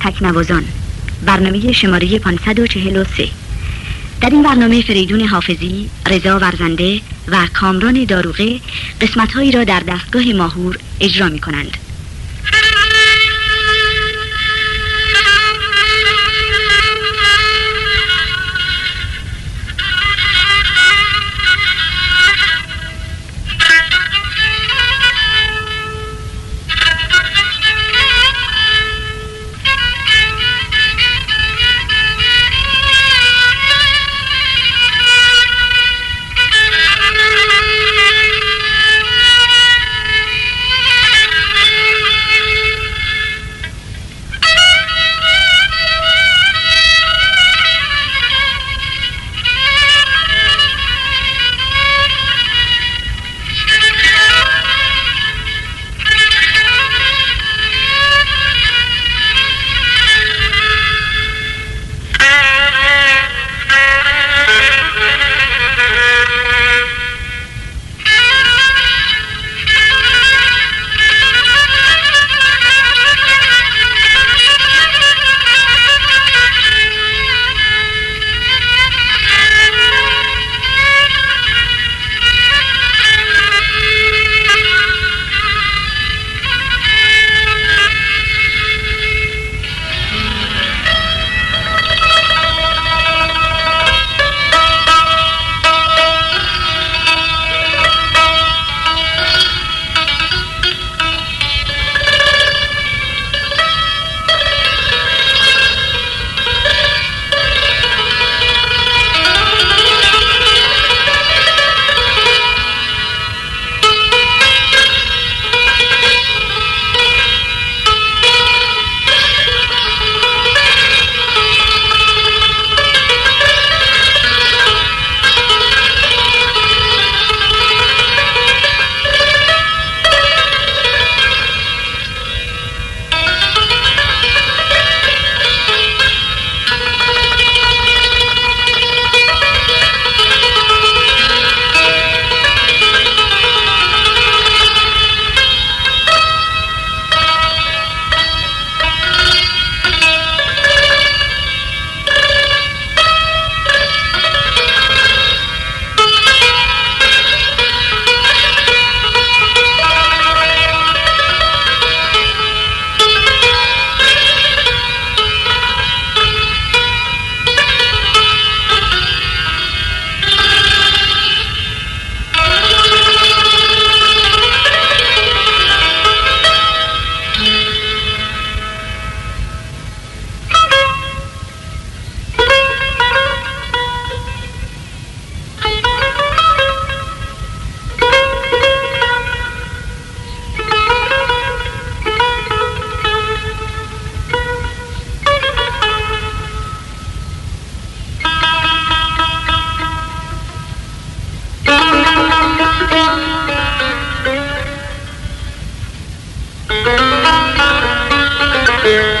تکنوازان برنامه شماره 543 در این برنامه فریدون حافظی، رضا ورزنده و کامران داروغه قسمتهایی را در دستگاه ماهور اجرا می کنند. Yeah.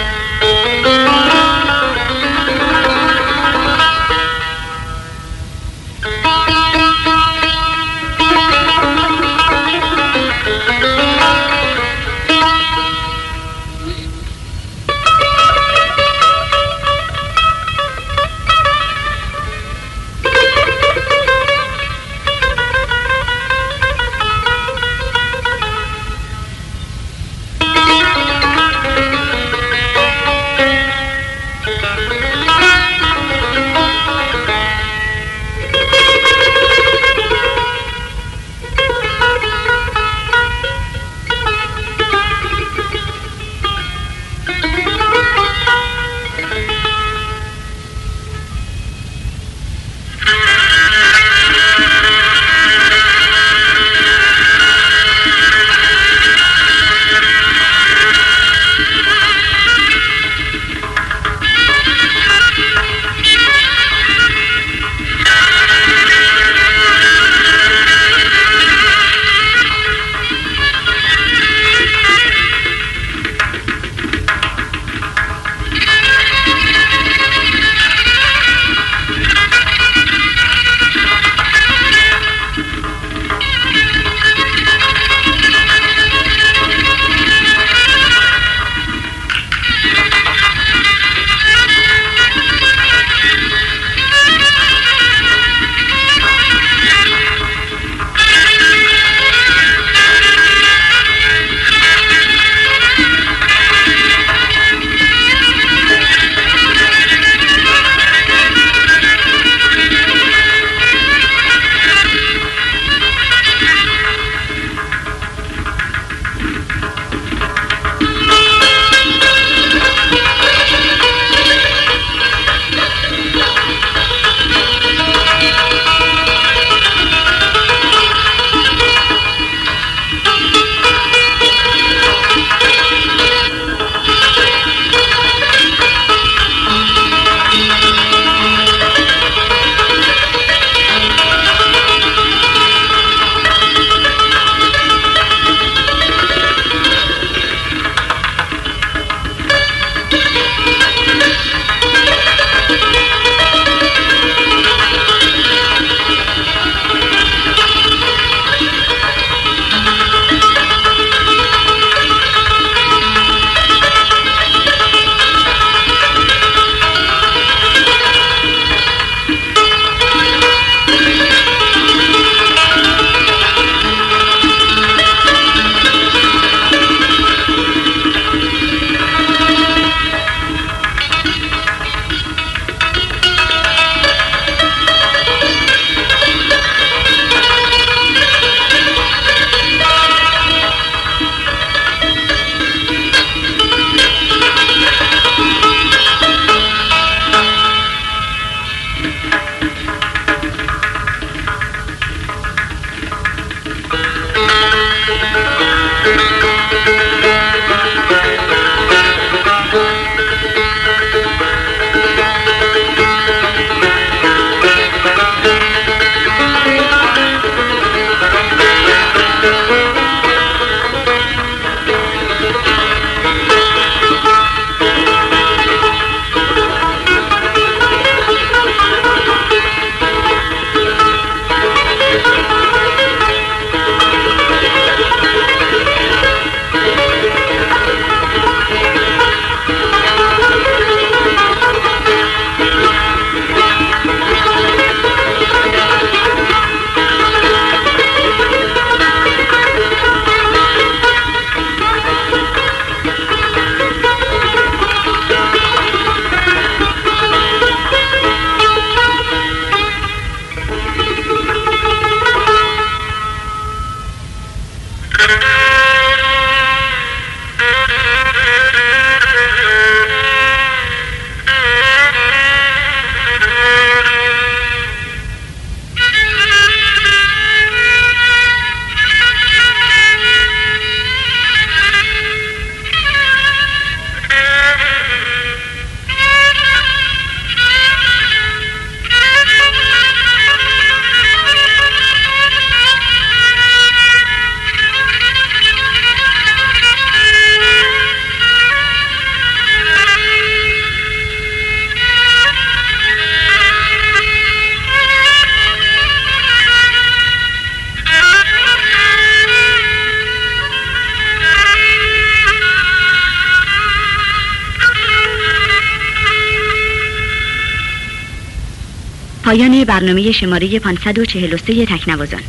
پایان برنامه شماره 543 تکنوازان.